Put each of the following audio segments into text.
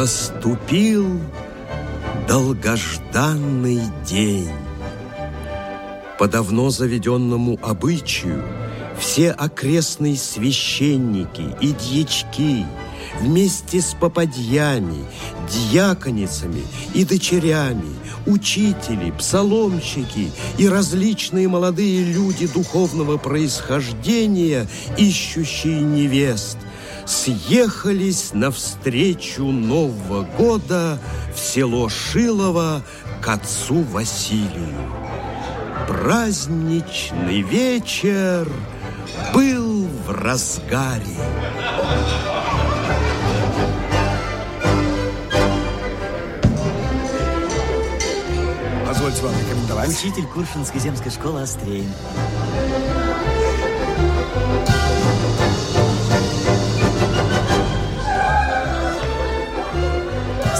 Наступил долгожданный день. По давно заведенному обычаю все окрестные священники и дьячки вместе с попадьями, дьяконицами и дочерями, учители, псаломщики и различные молодые люди духовного происхождения, ищущие невест – съехались навстречу Нового года в село Шилово к отцу Василию. Праздничный вечер был в разгаре. Позвольте вам рекомендовать. Учитель Куршинской земской школы Острейн.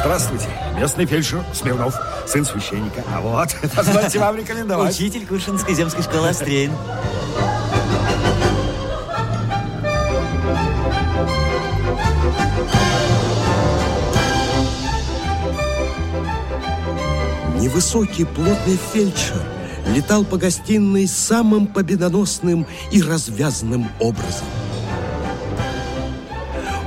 Здравствуйте. Местный фельдшер Смирнов, сын священника. А вот, позвольте вам рекомендовать. Учитель Куршинской земской школы Острейн. Невысокий плотный фельдшер летал по гостиной самым победоносным и развязным образом.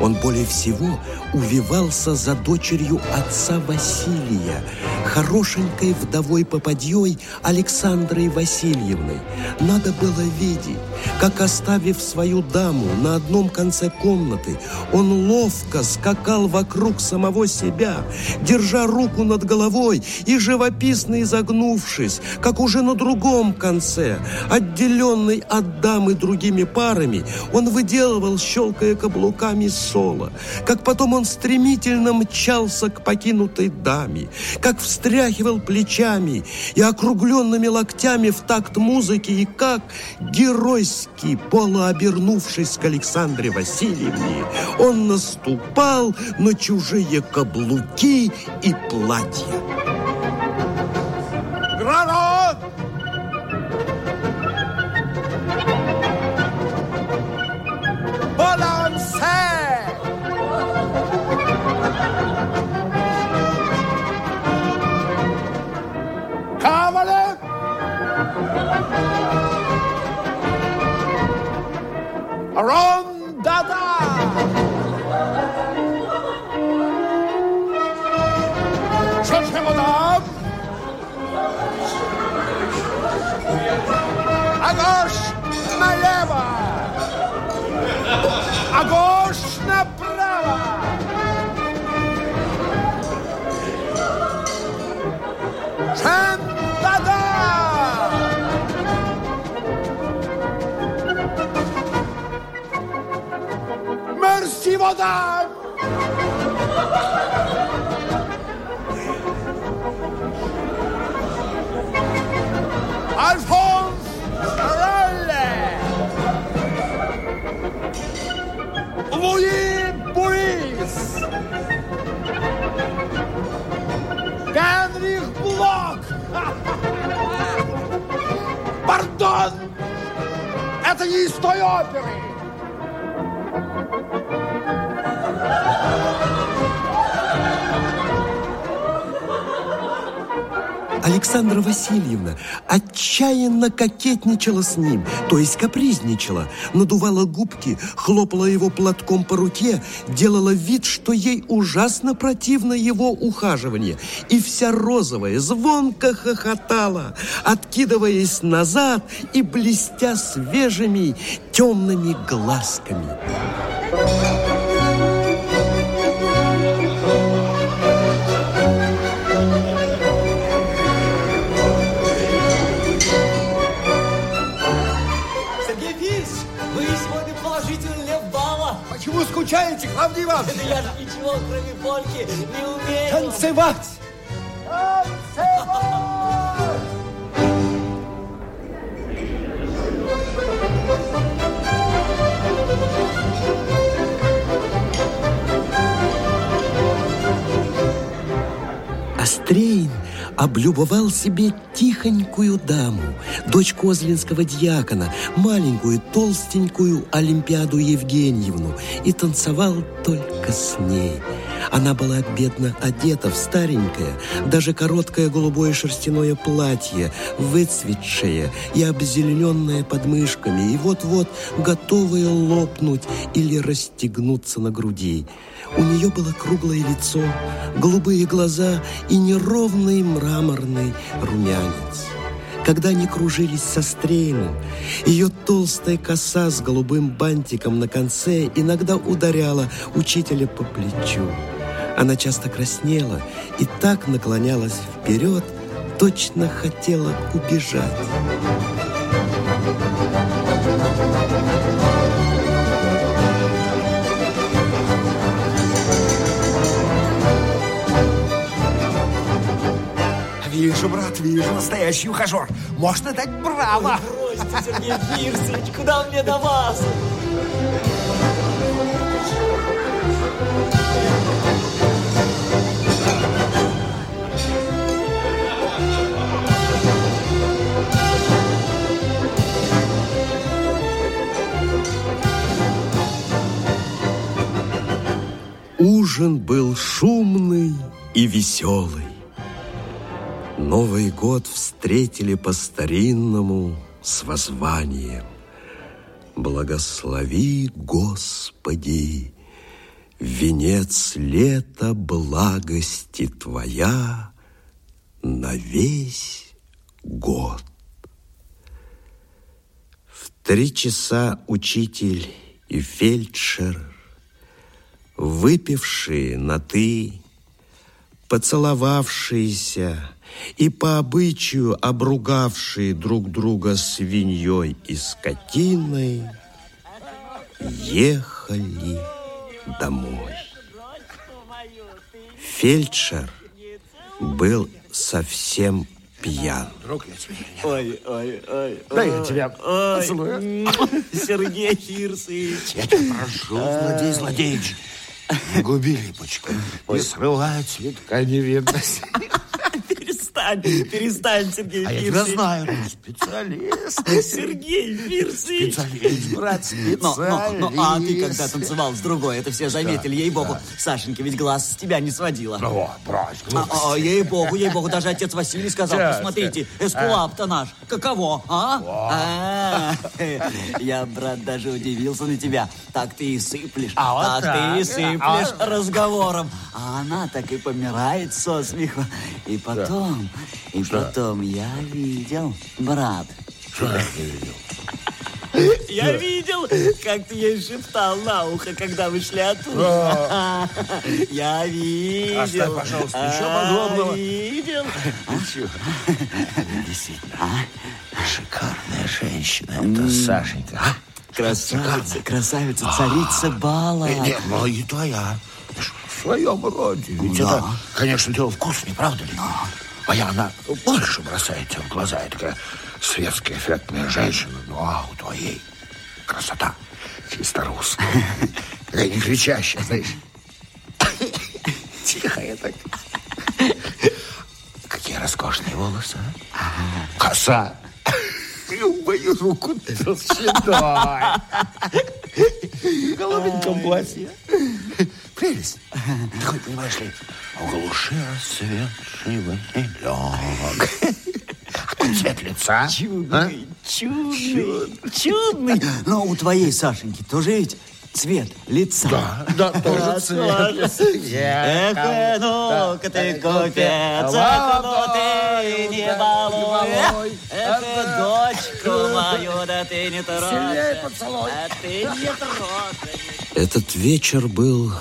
Он более всего увивался за дочерью отца Василия, хорошенькой вдовой попадьей Александрой Васильевной. Надо было видеть, как, оставив свою даму на одном конце комнаты, он ловко скакал вокруг самого себя, держа руку над головой и живописно изогнувшись, как уже на другом конце, отделенный от дамы другими парами, он выделывал, щелкая каблуками соло, как потом он стремительно мчался к покинутой даме, как встряхивал плечами и округленными локтями в такт музыки, и как геройский, полуобернувшись к Александре Васильевне, он наступал на чужие каблуки и платья. Гранат! Балансе! Мадам! Альфонс Ролле! Луи Борис! Генрих Блок! Пардон! Это не из той оперы! Александра Васильевна отчаянно кокетничала с ним, то есть капризничала, надувала губки, хлопала его платком по руке, делала вид, что ей ужасно противно его ухаживание, и вся розовая звонко хохотала, откидываясь назад и блестя свежими темными глазками. Скучаете, Клавдий Иванович? Да я же ничего, кроме польки, не умею. Танцевать! Облюбовал себе тихонькую даму, дочь козлинского дьякона, маленькую толстенькую Олимпиаду Евгеньевну, и танцевал только с ней – она была бедно одета в старенькое, даже короткое голубое шерстяное платье, выцветшее и обзелененное подмышками, и вот-вот готовое лопнуть или расстегнуться на груди. У нее было круглое лицо, голубые глаза и неровный мраморный румянец когда они кружились со Стрейным. Ее толстая коса с голубым бантиком на конце иногда ударяла учителя по плечу. Она часто краснела и так наклонялась вперед, точно хотела убежать. Вижу, брат, вижу, настоящий ухажер. Можно дать браво. Ой, бросьте, Сергей Фирсович, куда мне до вас? Ужин был шумный и веселый. Новый год встретили по-старинному с воззванием. Благослови, Господи, венец лета благости Твоя на весь год. В три часа учитель и фельдшер выпившие на «ты», поцеловавшиеся и по обычаю обругавшие друг друга свиньей и скотиной, ехали домой. Фельдшер был совсем пьян. Ой, ой, ой. Да я тебя поцелую. Сергей Фирсович. Я тебя прошу, злодей Злодеевич, не губи липочку, не срывай цветка невинности. Перестань, перестань, Сергей А я тебя знаю, специалист. Сергей Фирсович. Специалист, брат, Но, специалист. но, но, а ты когда танцевал с другой, это все заметили, ей-богу. Сашенька ведь глаз с тебя не сводила. Ну, брось, А, глупости. а, ей-богу, ей-богу, даже отец Василий сказал, посмотрите, эскулап-то наш, каково, а? А, Я, брат, даже удивился на тебя. Так ты и сыплешь, А так ты и сыплешь разговором. А она так и помирает со смеху. И потом, и потом я видел, брат, Что я видел? я видел, как ты ей шептал на ухо, когда вы шли оттуда. Я видел. Оставь, пожалуйста, еще А, подобного. Видел. Ничего. Действительно, шикарная женщина. Это Сашенька. а? Красавица, красавица, царица бала. Э, Нет, ну и твоя. В своем роде. Ведь Да. это, конечно, дело вкус, не правда ли? Моя она больше бросается в глаза. Это такая светская, эффектная женщина. Ну, а у твоей красота чисто русская. Не кричащая, знаешь. Тихая так. Какие роскошные волосы, а? Коса. Мою руку толщиной. В голубеньком платье. Прелесть. Такой, понимаешь ли, в глуши расцветший ванилек. Какой цвет лица? Чудный, чудный, чудный. Но у твоей Сашеньки тоже ведь цвет лица. Да, да, тоже цвет. Эх, ну-ка ты, купец, эх, ну ты не балуй. Эх, дочку мою, да ты не трожь. А ты не трожь. Этот вечер был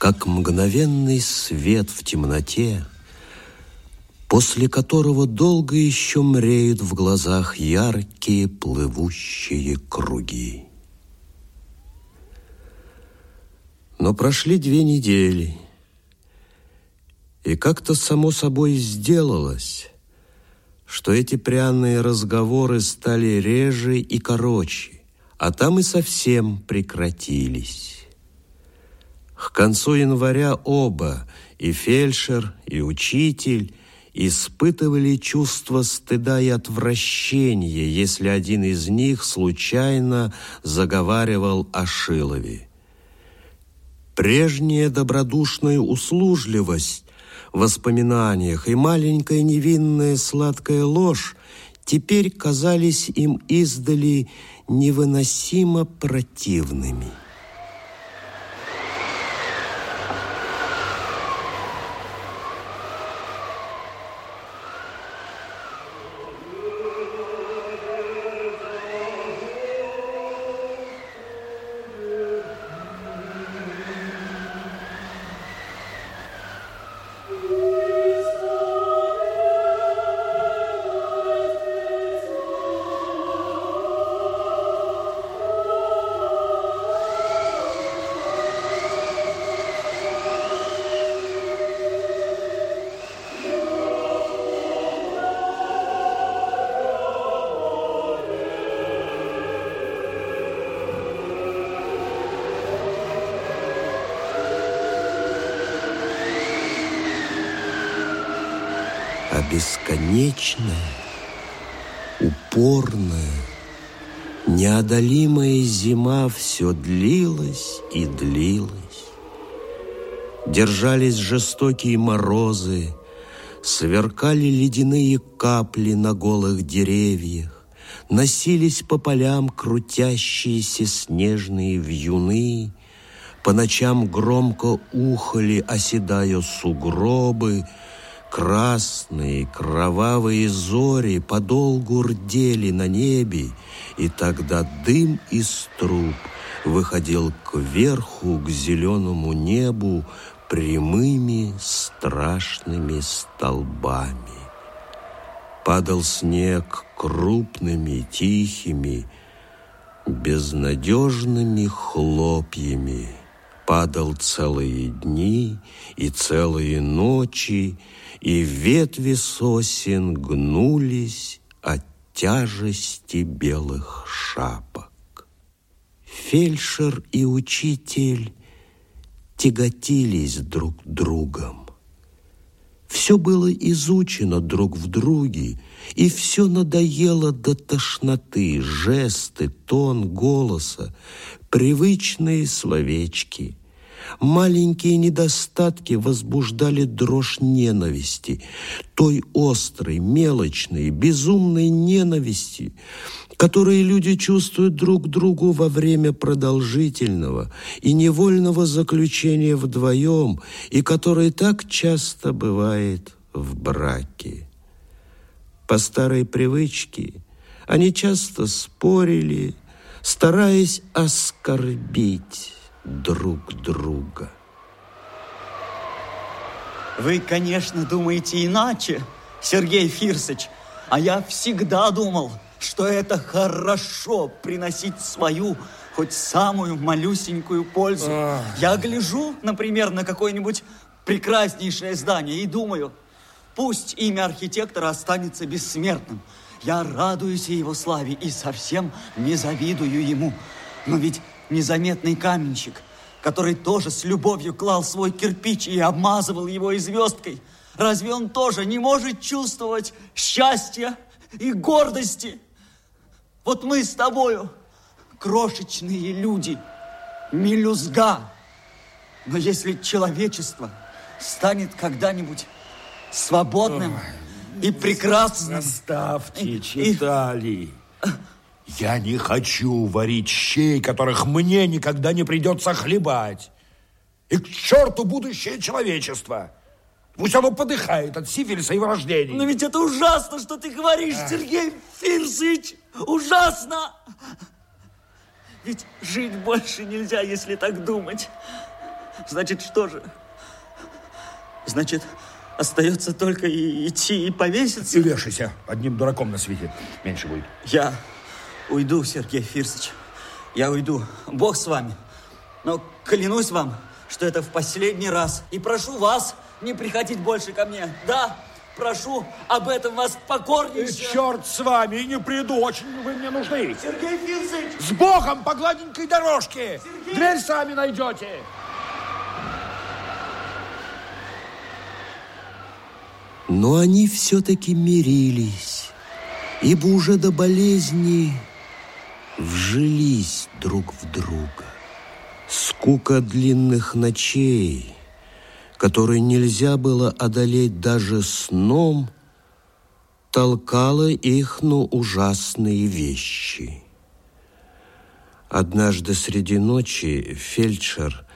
как мгновенный свет в темноте, после которого долго еще мреют в глазах яркие плывущие круги. Но прошли две недели, и как-то само собой сделалось, что эти пряные разговоры стали реже и короче, а там и совсем прекратились. К концу января оба, и фельдшер, и учитель, испытывали чувство стыда и отвращения, если один из них случайно заговаривал о Шилове. Прежняя добродушная услужливость в воспоминаниях и маленькая невинная сладкая ложь теперь казались им издали невыносимо противными. Бесконечная, упорная, неодолимая зима все длилась и длилась. Держались жестокие морозы, сверкали ледяные капли на голых деревьях, носились по полям крутящиеся снежные вьюны, по ночам громко ухали, оседая сугробы, Красные, кровавые зори подолгу рдели на небе, и тогда дым из труб выходил кверху, к зеленому небу, прямыми страшными столбами. Падал снег крупными, тихими, безнадежными хлопьями. Падал целые дни и целые ночи, и ветви сосен гнулись от тяжести белых шапок. Фельдшер и учитель тяготились друг другом. Все было изучено друг в друге, и все надоело до тошноты, жесты, тон голоса, привычные словечки – Маленькие недостатки возбуждали дрожь ненависти, той острой, мелочной, безумной ненависти, которые люди чувствуют друг другу во время продолжительного и невольного заключения вдвоем, и которая так часто бывает в браке. По старой привычке они часто спорили, стараясь оскорбить друг друга. Вы, конечно, думаете иначе, Сергей Фирсович, а я всегда думал, что это хорошо приносить свою хоть самую малюсенькую пользу. Ах. Я гляжу, например, на какое-нибудь прекраснейшее здание и думаю, пусть имя архитектора останется бессмертным. Я радуюсь его славе и совсем не завидую ему. Но ведь незаметный каменщик, который тоже с любовью клал свой кирпич и обмазывал его звездкой. Разве он тоже не может чувствовать счастья и гордости? Вот мы с тобою крошечные люди, мелюзга. Но если человечество станет когда-нибудь свободным Ой, и прекрасным... Оставьте, читали. И, я не хочу варить щей, которых мне никогда не придется хлебать. И к черту будущее человечество. Пусть оно подыхает от сифилиса и врождений. Но ведь это ужасно, что ты говоришь, Ах. Сергей Фирсыч. Ужасно. Ведь жить больше нельзя, если так думать. Значит, что же? Значит, остается только и идти и повеситься. И вешайся. Одним дураком на свете меньше будет. Я Уйду, Сергей Фирсович. Я уйду. Бог с вами. Но клянусь вам, что это в последний раз. И прошу вас не приходить больше ко мне. Да, прошу об этом вас покорнейше. И черт с вами, и не приду, очень вы мне нужны. Сергей Фирсович! С Богом по гладенькой дорожке! Сергей... Дверь сами найдете. Но они все-таки мирились, ибо уже до болезни вжились друг в друга. Скука длинных ночей, которые нельзя было одолеть даже сном, толкала их на ужасные вещи. Однажды среди ночи фельдшер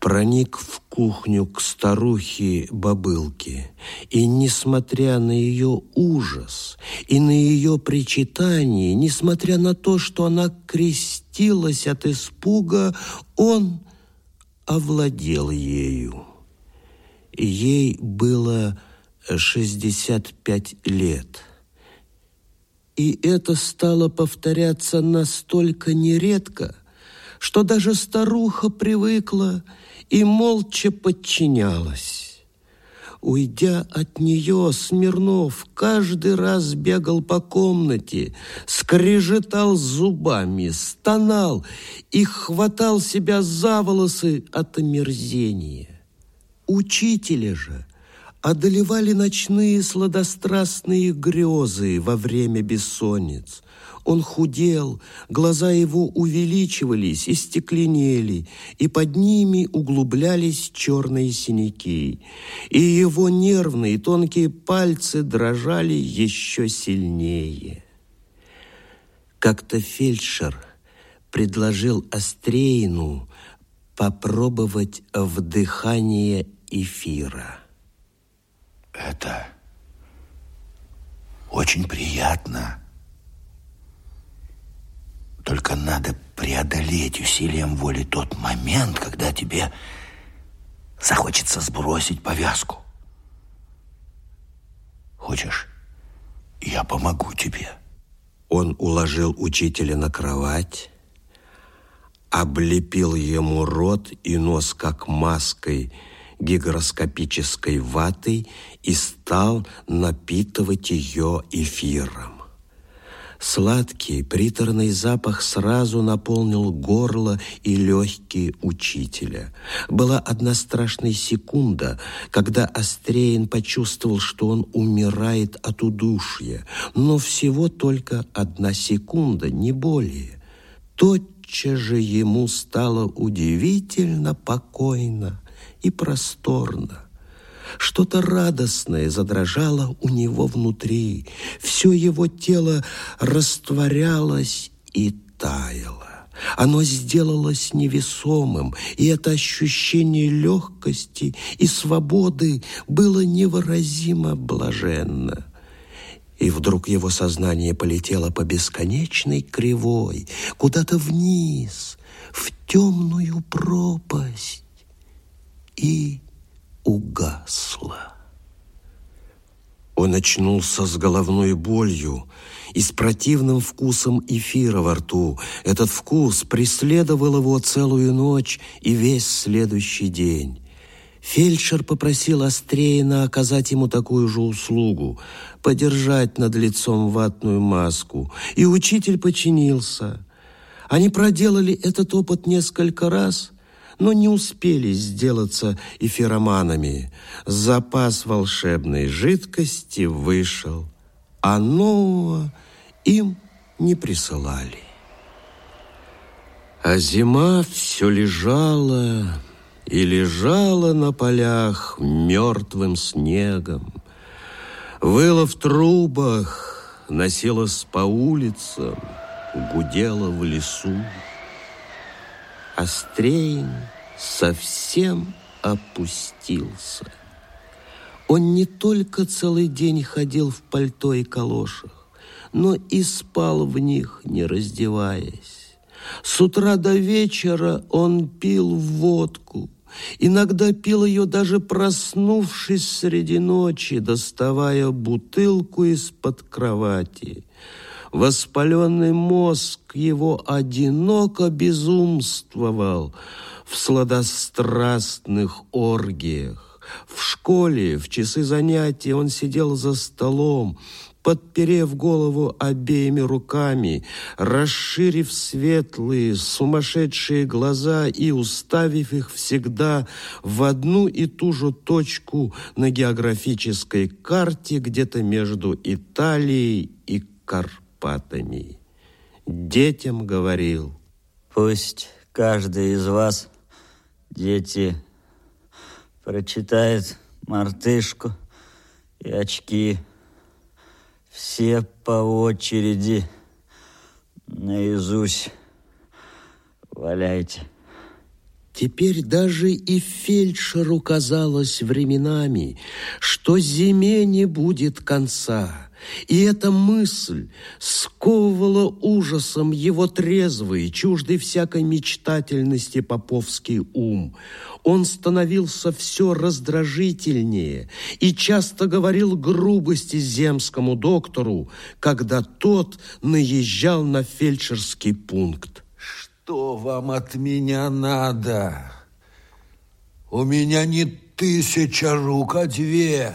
проник в кухню к старухе-бобылке, и, несмотря на ее ужас и на ее причитание, несмотря на то, что она крестилась от испуга, он овладел ею. Ей было 65 лет. И это стало повторяться настолько нередко, что даже старуха привыкла и молча подчинялась. Уйдя от нее, Смирнов каждый раз бегал по комнате, скрежетал зубами, стонал и хватал себя за волосы от омерзения. Учителя же одолевали ночные сладострастные грезы во время бессонниц. Он худел, глаза его увеличивались и стекленели, и под ними углублялись черные синяки, и его нервные тонкие пальцы дрожали еще сильнее. Как-то фельдшер предложил Острейну попробовать вдыхание эфира. Это очень приятно. Только надо преодолеть усилием воли тот момент, когда тебе захочется сбросить повязку. Хочешь, я помогу тебе. Он уложил учителя на кровать, облепил ему рот и нос как маской гигроскопической ватой и стал напитывать ее эфиром. Сладкий, приторный запах сразу наполнил горло и легкие учителя. Была одна страшная секунда, когда Острейн почувствовал, что он умирает от удушья, но всего только одна секунда, не более. Тотчас же ему стало удивительно покойно и просторно. Что-то радостное задрожало у него внутри. Все его тело растворялось и таяло. Оно сделалось невесомым, и это ощущение легкости и свободы было невыразимо блаженно. И вдруг его сознание полетело по бесконечной кривой, куда-то вниз, в темную пропасть. И угасла. Он очнулся с головной болью и с противным вкусом эфира во рту. Этот вкус преследовал его целую ночь и весь следующий день. Фельдшер попросил Острейна оказать ему такую же услугу, подержать над лицом ватную маску, и учитель подчинился. Они проделали этот опыт несколько раз – но не успели сделаться эфироманами. Запас волшебной жидкости вышел, а нового им не присылали. А зима все лежала и лежала на полях мертвым снегом. Выла в трубах, носилась по улицам, гудела в лесу. Острейн совсем опустился. Он не только целый день ходил в пальто и калошах, но и спал в них, не раздеваясь. С утра до вечера он пил водку, Иногда пил ее даже проснувшись среди ночи, доставая бутылку из-под кровати. Воспаленный мозг его одиноко безумствовал в сладострастных оргиях. В школе, в часы занятий он сидел за столом, подперев голову обеими руками, расширив светлые, сумасшедшие глаза и уставив их всегда в одну и ту же точку на географической карте где-то между Италией и Карпатами. Детям говорил. Пусть каждый из вас, дети, прочитает мартышку и очки все по очереди наизусть валяйте. Теперь даже и фельдшеру казалось временами, что зиме не будет конца. И эта мысль сковывала ужасом его трезвый, чуждый всякой мечтательности поповский ум. Он становился все раздражительнее и часто говорил грубости земскому доктору, когда тот наезжал на фельдшерский пункт. Что вам от меня надо? У меня не тысяча рук, а две.